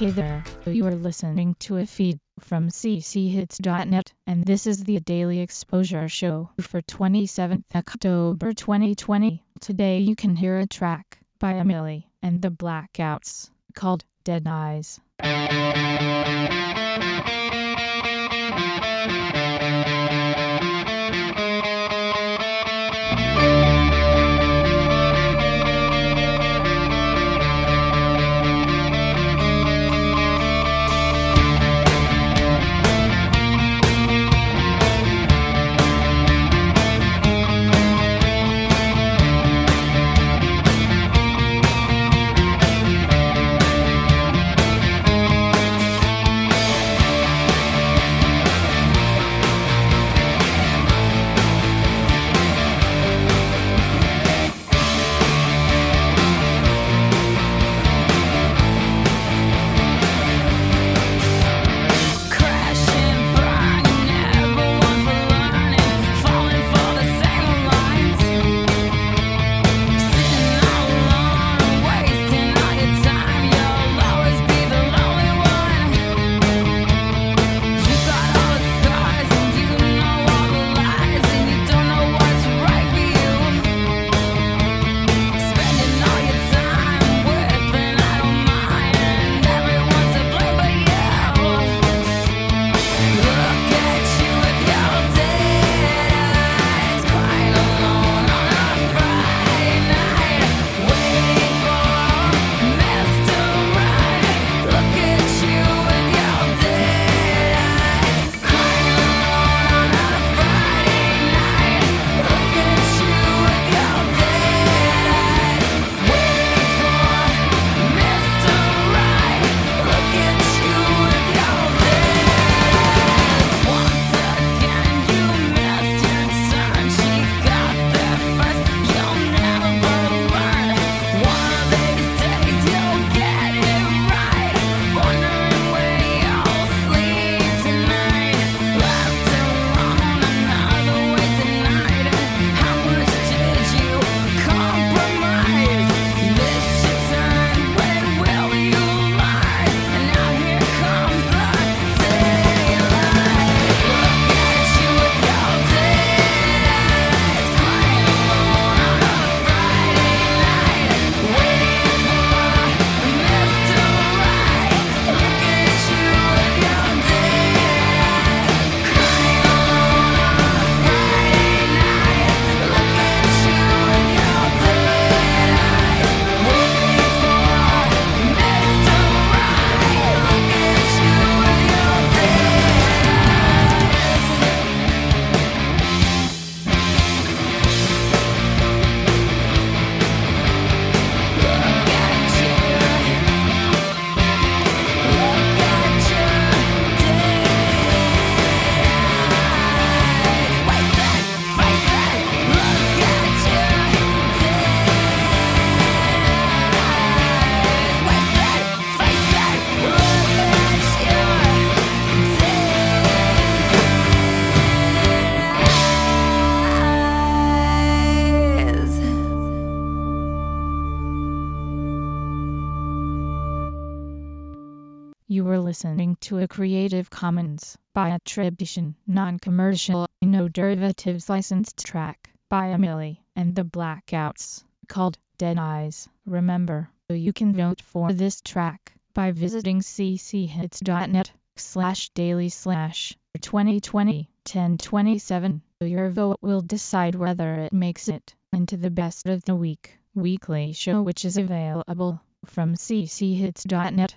Hey there, you are listening to a feed from cchits.net, and this is the Daily Exposure Show for 27th October 2020. Today you can hear a track by Emily and the Blackouts called Dead Eyes. You were listening to a Creative Commons by attribution, non-commercial, no derivatives licensed track by Emily and the Blackouts called Dead Eyes. Remember, you can vote for this track by visiting cchits.net slash daily slash 2020 1027. Your vote will decide whether it makes it into the best of the week weekly show which is available from cchits.net